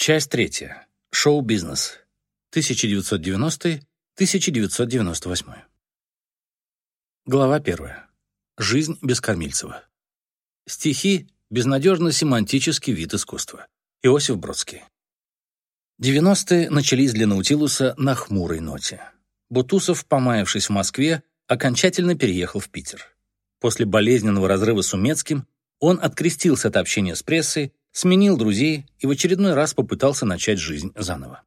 Часть третья. Шоу-бизнес. 1990-1998. Глава первая. Жизнь без Кормильцева. Стихи — безнадежно-семантический вид искусства. Иосиф Бродский. 90-е начались для Наутилуса на хмурой ноте. Бутусов, помаявшись в Москве, окончательно переехал в Питер. После болезненного разрыва с Умецким он открестился от общения с прессой, сменил друзей и в очередной раз попытался начать жизнь заново.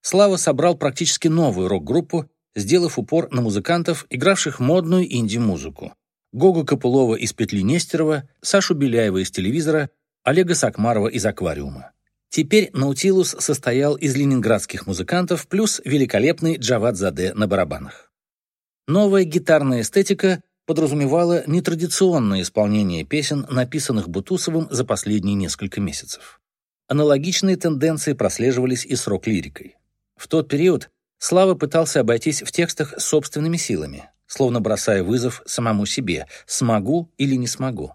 Слава собрал практически новую рок-группу, сделав упор на музыкантов, игравших модную инди-музыку. Гогу Копылова из «Петли Нестерова», Сашу Беляева из «Телевизора», Олега Сакмарова из «Аквариума». Теперь «Наутилус» состоял из ленинградских музыкантов плюс великолепный Джавад Заде на барабанах. Новая гитарная эстетика подразумевала нетрадиционное исполнение песен, написанных Бутусовым за последние несколько месяцев. Аналогичные тенденции прослеживались и с рок-лирикой. В тот период Слава пытался обойтись в текстах собственными силами, словно бросая вызов самому себе «смогу или не смогу».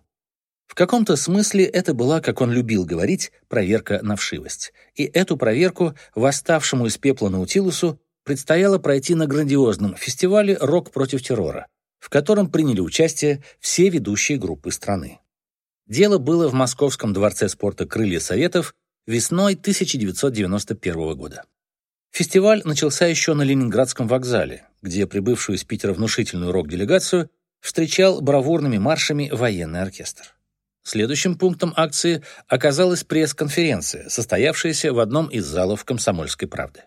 В каком-то смысле это была, как он любил говорить, проверка на вшивость. И эту проверку восставшему из пепла Наутилусу предстояло пройти на грандиозном фестивале «Рок против террора», в котором приняли участие все ведущие группы страны. Дело было в Московском дворце спорта «Крылья Советов» весной 1991 года. Фестиваль начался еще на Ленинградском вокзале, где прибывшую из Питера внушительную рок-делегацию встречал бравурными маршами военный оркестр. Следующим пунктом акции оказалась пресс-конференция, состоявшаяся в одном из залов «Комсомольской правды».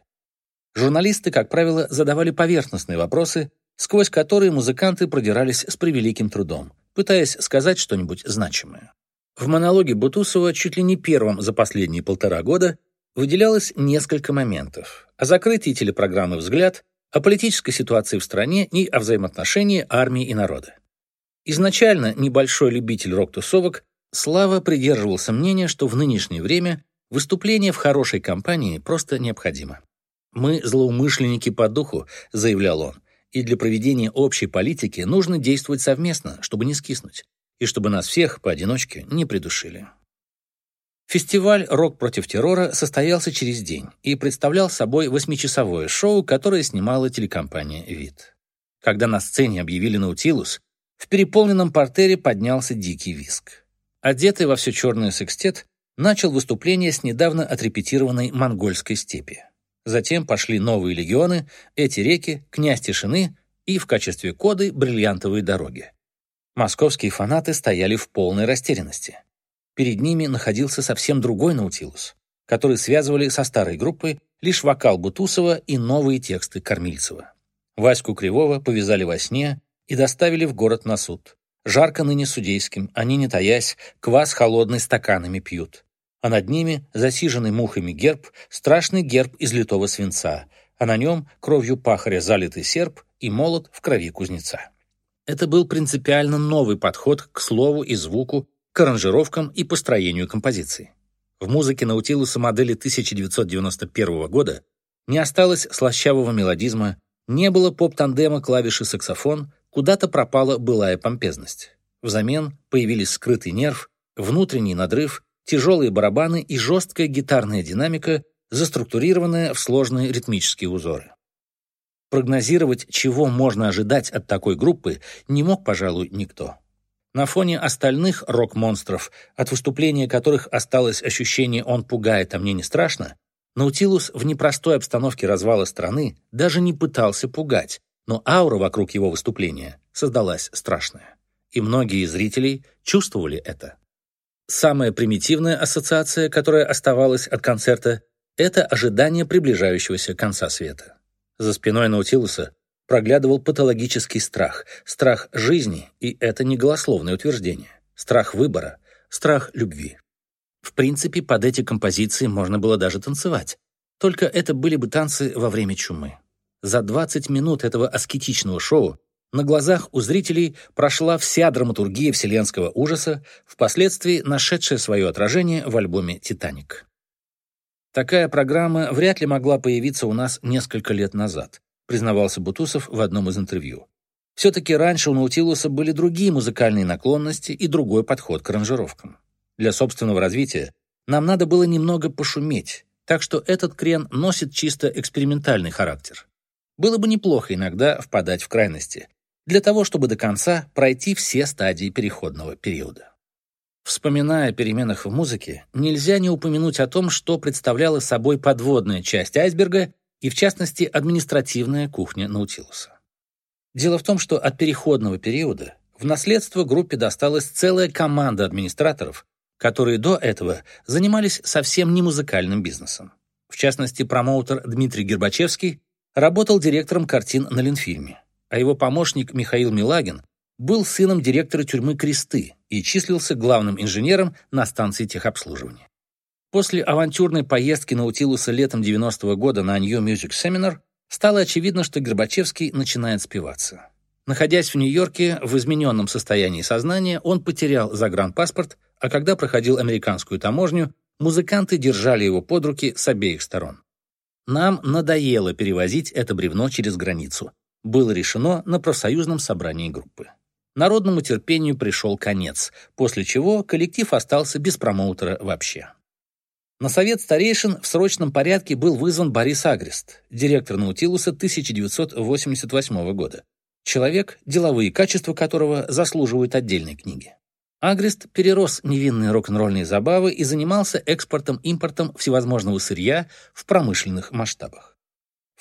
Журналисты, как правило, задавали поверхностные вопросы, сквозь которые музыканты продирались с превеликим трудом, пытаясь сказать что-нибудь значимое. В монологе Бутусова чуть ли не первым за последние полтора года выделялось несколько моментов о закрытии телепрограммы «Взгляд», о политической ситуации в стране и о взаимоотношении армии и народа. Изначально небольшой любитель рок-тусовок Слава придерживался мнения, что в нынешнее время выступление в хорошей компании просто необходимо. «Мы злоумышленники по духу», — заявлял он, «и для проведения общей политики нужно действовать совместно, чтобы не скиснуть, и чтобы нас всех поодиночке не придушили». Фестиваль «Рок против террора» состоялся через день и представлял собой восьмичасовое шоу, которое снимала телекомпания «Вид». Когда на сцене объявили «Наутилус», в переполненном портере поднялся дикий виск. Одетый во все черное секстет начал выступление с недавно отрепетированной монгольской степи. Затем пошли новые легионы, эти реки, князь тишины и, в качестве коды, бриллиантовые дороги. Московские фанаты стояли в полной растерянности. Перед ними находился совсем другой Наутилус, который связывали со старой группой лишь вокал Бутусова и новые тексты Кормильцева. Ваську Кривого повязали во сне и доставили в город на суд. Жарко ныне судейским, они, не таясь, квас холодный стаканами пьют. А над ними, засиженный мухами герб, страшный герб из литого свинца, а на нем кровью пахаря залитый серп и молот в крови кузнеца. Это был принципиально новый подход к слову и звуку к аранжировкам и построению композиции. В музыке Наутилуса модели 1991 года не осталось слащавого мелодизма, не было поп-тандема клавиши саксофон, куда-то пропала былая помпезность. Взамен появились скрытый нерв, внутренний надрыв, тяжелые барабаны и жесткая гитарная динамика, заструктурированная в сложные ритмические узоры. Прогнозировать, чего можно ожидать от такой группы, не мог, пожалуй, никто. На фоне остальных рок-монстров, от выступления которых осталось ощущение «он пугает, а мне не страшно», Наутилус в непростой обстановке развала страны даже не пытался пугать, но аура вокруг его выступления создалась страшная. И многие зрителей чувствовали это. Самая примитивная ассоциация, которая оставалась от концерта, это ожидание приближающегося конца света. За спиной Наутилуса проглядывал патологический страх, страх жизни, и это не голословное утверждение, страх выбора, страх любви. В принципе, под эти композиции можно было даже танцевать, только это были бы танцы во время чумы. За 20 минут этого аскетичного шоу на глазах у зрителей прошла вся драматургия вселенского ужаса, впоследствии нашедшая свое отражение в альбоме «Титаник». Такая программа вряд ли могла появиться у нас несколько лет назад признавался Бутусов в одном из интервью. Все-таки раньше у Наутилуса были другие музыкальные наклонности и другой подход к аранжировкам. Для собственного развития нам надо было немного пошуметь, так что этот крен носит чисто экспериментальный характер. Было бы неплохо иногда впадать в крайности, для того, чтобы до конца пройти все стадии переходного периода. Вспоминая о переменах в музыке, нельзя не упомянуть о том, что представляла собой подводная часть айсберга и, в частности, административная кухня Наутилуса. Дело в том, что от переходного периода в наследство группе досталась целая команда администраторов, которые до этого занимались совсем не музыкальным бизнесом. В частности, промоутер Дмитрий Гербачевский работал директором картин на Ленфильме, а его помощник Михаил Милагин был сыном директора тюрьмы Кресты и числился главным инженером на станции техобслуживания. После авантюрной поездки Наутилуса летом 90-го года на New Music Seminar стало очевидно, что Горбачевский начинает спиваться. Находясь в Нью-Йорке в измененном состоянии сознания, он потерял загранпаспорт, а когда проходил американскую таможню, музыканты держали его под руки с обеих сторон. Нам надоело перевозить это бревно через границу. Было решено на профсоюзном собрании группы. Народному терпению пришел конец, после чего коллектив остался без промоутера вообще. На совет старейшин в срочном порядке был вызван Борис Агрест, директор Наутилуса 1988 года. Человек, деловые качества которого заслуживают отдельной книги. Агрест перерос невинные рок-н-ролльные забавы и занимался экспортом-импортом всевозможного сырья в промышленных масштабах.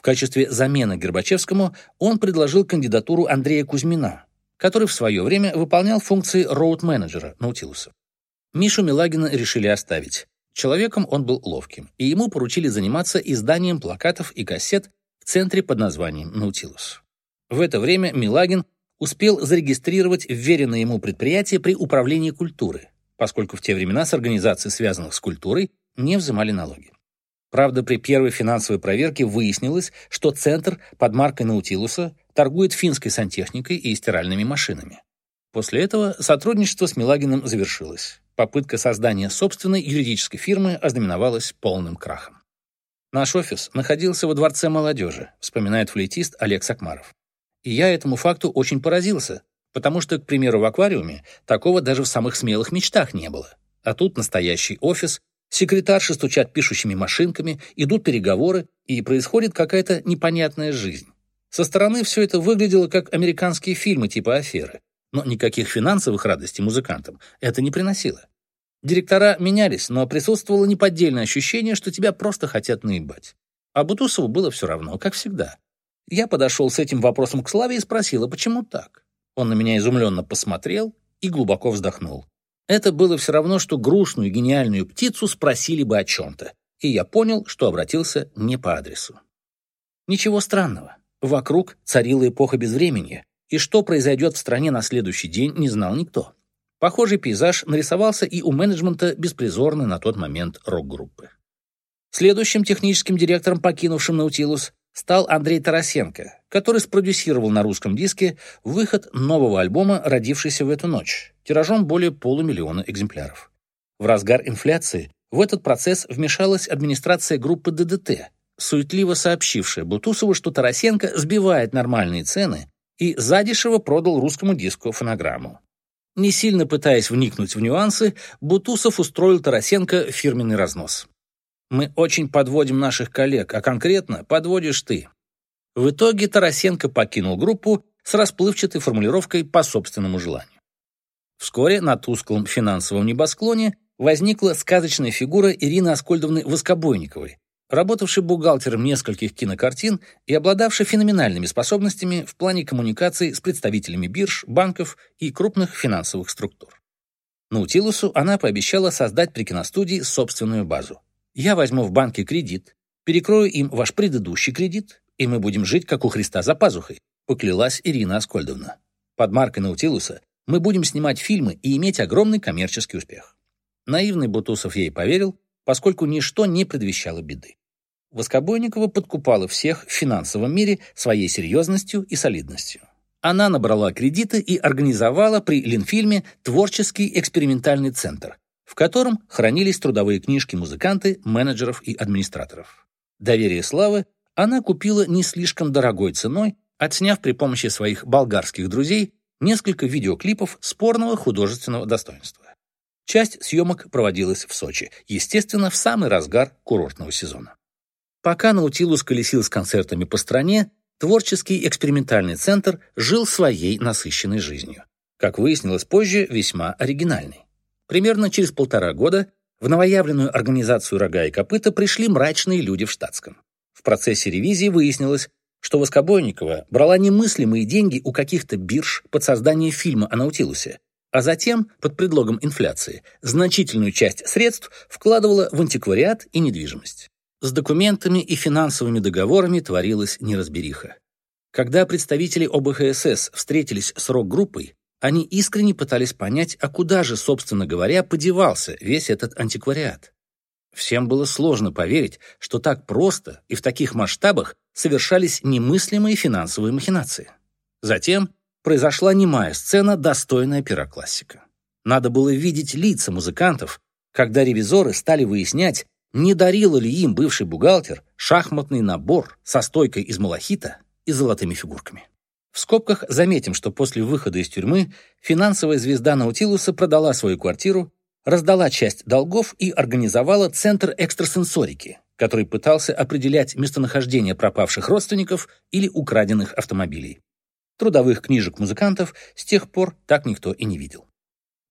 В качестве замены Горбачевскому он предложил кандидатуру Андрея Кузьмина, который в свое время выполнял функции роуд-менеджера Наутилуса. Мишу Милагина решили оставить. Человеком он был ловким, и ему поручили заниматься изданием плакатов и кассет в центре под названием «Наутилус». В это время Милагин успел зарегистрировать вверенное ему предприятие при управлении культуры, поскольку в те времена с организаций, связанных с культурой, не взимали налоги. Правда, при первой финансовой проверке выяснилось, что центр под маркой Наутилуса торгует финской сантехникой и стиральными машинами. После этого сотрудничество с Милагиным завершилось. Попытка создания собственной юридической фирмы ознаменовалась полным крахом. Наш офис находился во Дворце молодежи, вспоминает флейтист Олег Сакмаров. И я этому факту очень поразился, потому что, к примеру, в аквариуме такого даже в самых смелых мечтах не было. А тут настоящий офис, секретарши стучат пишущими машинками, идут переговоры, и происходит какая-то непонятная жизнь. Со стороны все это выглядело как американские фильмы типа «Аферы», но никаких финансовых радостей музыкантам это не приносило. Директора менялись, но присутствовало неподдельное ощущение, что тебя просто хотят наебать. А Бутусову было все равно, как всегда. Я подошел с этим вопросом к Славе и спросил, а почему так? Он на меня изумленно посмотрел и глубоко вздохнул. Это было все равно, что грустную гениальную птицу спросили бы о чем-то, и я понял, что обратился не по адресу. Ничего странного. Вокруг царила эпоха безвремени, и что произойдет в стране на следующий день, не знал никто. Похожий пейзаж нарисовался и у менеджмента беспризорной на тот момент рок-группы. Следующим техническим директором, покинувшим Наутилус, стал Андрей Тарасенко, который спродюсировал на русском диске выход нового альбома, родившийся в эту ночь, тиражом более полумиллиона экземпляров. В разгар инфляции в этот процесс вмешалась администрация группы ДДТ, суетливо сообщившая Бутусову, что Тарасенко сбивает нормальные цены и задешево продал русскому диску фонограмму. Не сильно пытаясь вникнуть в нюансы, Бутусов устроил Тарасенко фирменный разнос. Мы очень подводим наших коллег, а конкретно подводишь ты. В итоге Тарасенко покинул группу с расплывчатой формулировкой по собственному желанию. Вскоре на тусклом финансовом небосклоне возникла сказочная фигура Ирины Аскольдовны Воскобойниковой, работавшей бухгалтером нескольких кинокартин и обладавшей феноменальными способностями в плане коммуникации с представителями бирж, банков и крупных финансовых структур. Наутилусу она пообещала создать при киностудии собственную базу. Я возьму в банке кредит, перекрою им ваш предыдущий кредит, и мы будем жить, как у Христа за пазухой», — поклялась Ирина Аскольдовна. «Под маркой Наутилуса мы будем снимать фильмы и иметь огромный коммерческий успех». Наивный Бутусов ей поверил, поскольку ничто не предвещало беды. Воскобойникова подкупала всех в финансовом мире своей серьезностью и солидностью. Она набрала кредиты и организовала при Ленфильме творческий экспериментальный центр, в котором хранились трудовые книжки музыканты, менеджеров и администраторов. Доверие славы она купила не слишком дорогой ценой, отсняв при помощи своих болгарских друзей несколько видеоклипов спорного художественного достоинства. Часть съемок проводилась в Сочи, естественно, в самый разгар курортного сезона. Пока Наутилус колесил с концертами по стране, творческий экспериментальный центр жил своей насыщенной жизнью. Как выяснилось позже, весьма оригинальной. Примерно через полтора года в новоявленную организацию «Рога и копыта» пришли мрачные люди в штатском. В процессе ревизии выяснилось, что Воскобойникова брала немыслимые деньги у каких-то бирж под создание фильма о Наутилусе, а затем, под предлогом инфляции, значительную часть средств вкладывала в антиквариат и недвижимость. С документами и финансовыми договорами творилась неразбериха. Когда представители ОБХСС встретились с рок-группой, они искренне пытались понять, а куда же, собственно говоря, подевался весь этот антиквариат. Всем было сложно поверить, что так просто и в таких масштабах совершались немыслимые финансовые махинации. Затем произошла немая сцена, достойная пироклассика. Надо было видеть лица музыкантов, когда ревизоры стали выяснять, не дарила ли им бывший бухгалтер шахматный набор со стойкой из малахита и золотыми фигурками. В скобках заметим, что после выхода из тюрьмы финансовая звезда Наутилуса продала свою квартиру, раздала часть долгов и организовала Центр экстрасенсорики, который пытался определять местонахождение пропавших родственников или украденных автомобилей. Трудовых книжек музыкантов с тех пор так никто и не видел.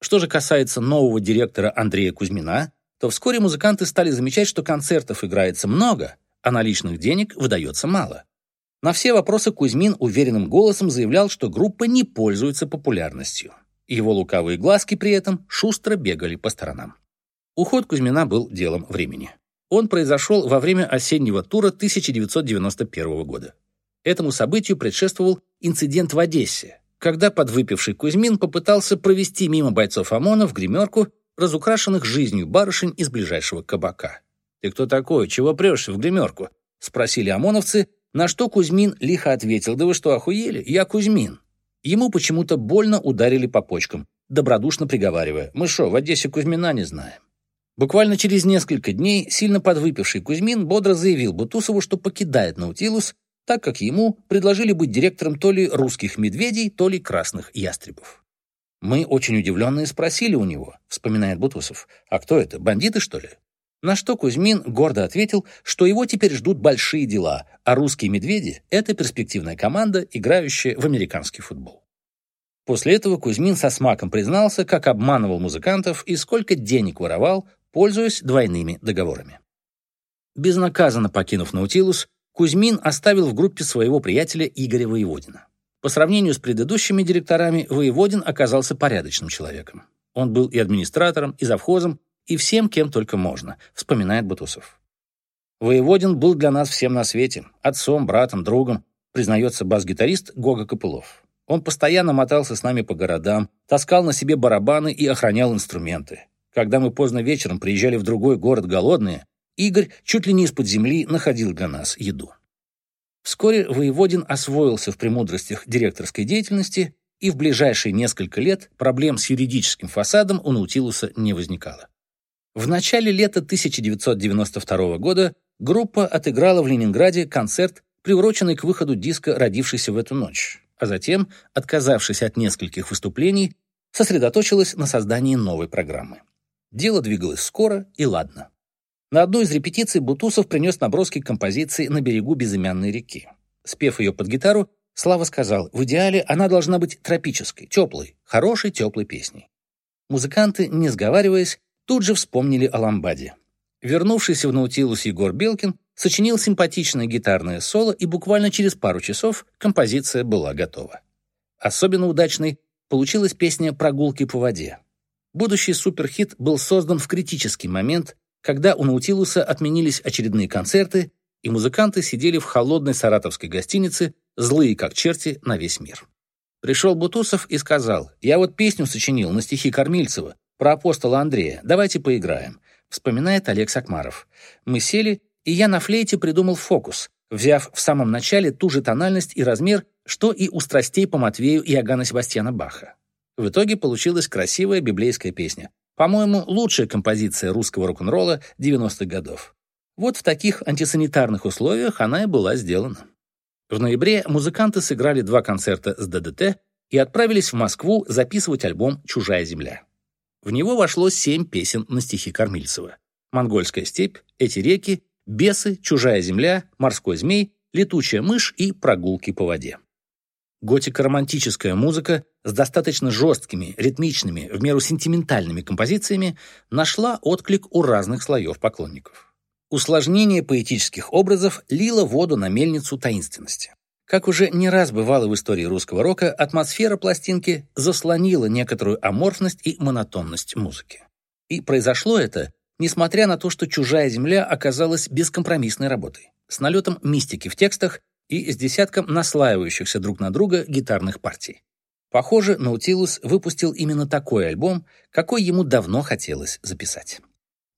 Что же касается нового директора Андрея Кузьмина, то вскоре музыканты стали замечать, что концертов играется много, а наличных денег выдается мало. На все вопросы Кузьмин уверенным голосом заявлял, что группа не пользуется популярностью. Его лукавые глазки при этом шустро бегали по сторонам. Уход Кузьмина был делом времени. Он произошел во время осеннего тура 1991 года. Этому событию предшествовал инцидент в Одессе, когда подвыпивший Кузьмин попытался провести мимо бойцов ОМОНа в гримерку, разукрашенных жизнью барышень из ближайшего кабака. «Ты кто такой? Чего прешься в гримерку?» — спросили ОМОНовцы, на что Кузьмин лихо ответил, «Да вы что, охуели? Я Кузьмин». Ему почему-то больно ударили по почкам, добродушно приговаривая, «Мы что, в Одессе Кузьмина не знаем?» Буквально через несколько дней сильно подвыпивший Кузьмин бодро заявил Бутусову, что покидает Наутилус, так как ему предложили быть директором то ли русских медведей, то ли красных ястребов. Мы очень удивленные спросили у него, вспоминает Бутусов, а кто это, бандиты, что ли? На что Кузьмин гордо ответил, что его теперь ждут большие дела, а русские медведи — это перспективная команда, играющая в американский футбол. После этого Кузьмин со смаком признался, как обманывал музыкантов и сколько денег воровал, пользуясь двойными договорами. Безнаказанно покинув Наутилус, Кузьмин оставил в группе своего приятеля Игоря Воеводина. По сравнению с предыдущими директорами, Воеводин оказался порядочным человеком. Он был и администратором, и завхозом, и всем, кем только можно, вспоминает Бутусов. Воеводин был для нас всем на свете, отцом, братом, другом, признается бас-гитарист Гога Копылов. Он постоянно мотался с нами по городам, таскал на себе барабаны и охранял инструменты. Когда мы поздно вечером приезжали в другой город голодные, Игорь чуть ли не из-под земли находил для нас еду. Вскоре Воеводин освоился в премудростях директорской деятельности, и в ближайшие несколько лет проблем с юридическим фасадом у Наутилуса не возникало. В начале лета 1992 года группа отыграла в Ленинграде концерт, приуроченный к выходу диска «Родившийся в эту ночь», а затем, отказавшись от нескольких выступлений, сосредоточилась на создании новой программы. Дело двигалось скоро и ладно. На одной из репетиций Бутусов принес наброски композиции «На берегу безымянной реки». Спев ее под гитару, Слава сказал, в идеале она должна быть тропической, теплой, хорошей теплой песней. Музыканты, не сговариваясь, тут же вспомнили о ламбаде. Вернувшийся в Наутилус Егор Белкин сочинил симпатичное гитарное соло, и буквально через пару часов композиция была готова. Особенно удачной получилась песня «Прогулки по воде». Будущий суперхит был создан в критический момент, когда у Наутилуса отменились очередные концерты, и музыканты сидели в холодной саратовской гостинице, злые как черти на весь мир. Пришел Бутусов и сказал, «Я вот песню сочинил на стихи Кормильцева, про апостола Андрея. Давайте поиграем», — вспоминает Олег Сакмаров. «Мы сели, и я на флейте придумал фокус, взяв в самом начале ту же тональность и размер, что и у страстей по Матвею и Иоганна Себастьяна Баха. В итоге получилась красивая библейская песня. По-моему, лучшая композиция русского рок-н-ролла 90-х годов. Вот в таких антисанитарных условиях она и была сделана. В ноябре музыканты сыграли два концерта с ДДТ и отправились в Москву записывать альбом «Чужая земля». В него вошло семь песен на стихи Кормильцева. «Монгольская степь», «Эти реки», «Бесы», «Чужая земля», «Морской змей», «Летучая мышь» и «Прогулки по воде». Готико-романтическая музыка с достаточно жесткими, ритмичными, в меру сентиментальными композициями нашла отклик у разных слоев поклонников. Усложнение поэтических образов лило воду на мельницу таинственности. Как уже не раз бывало в истории русского рока, атмосфера пластинки заслонила некоторую аморфность и монотонность музыки. И произошло это, несмотря на то, что «Чужая земля» оказалась бескомпромиссной работой, с налетом мистики в текстах и с десятком наслаивающихся друг на друга гитарных партий. Похоже, Наутилус выпустил именно такой альбом, какой ему давно хотелось записать.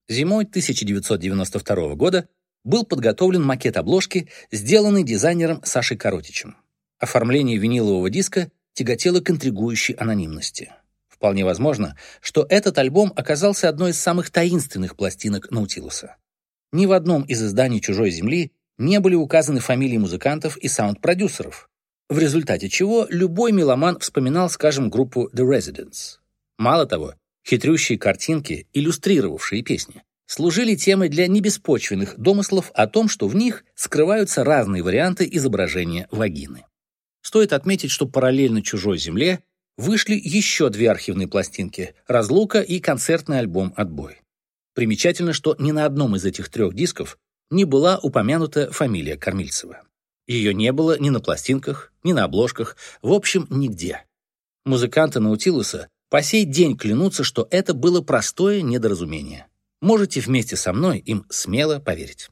Зимой 1992 года был подготовлен макет обложки, сделанный дизайнером Сашей Коротичем. Оформление винилового диска тяготело к интригующей анонимности. Вполне возможно, что этот альбом оказался одной из самых таинственных пластинок Наутилуса. Ни в одном из изданий «Чужой земли» не были указаны фамилии музыкантов и саунд-продюсеров, в результате чего любой меломан вспоминал, скажем, группу The Residents. Мало того, хитрющие картинки, иллюстрировавшие песни, служили темой для небеспочвенных домыслов о том, что в них скрываются разные варианты изображения вагины. Стоит отметить, что параллельно «Чужой земле» вышли еще две архивные пластинки «Разлука» и концертный альбом «Отбой». Примечательно, что ни на одном из этих трех дисков не была упомянута фамилия Кормильцева. Ее не было ни на пластинках, ни на обложках, в общем, нигде. Музыканты Наутилуса по сей день клянутся, что это было простое недоразумение. Можете вместе со мной им смело поверить.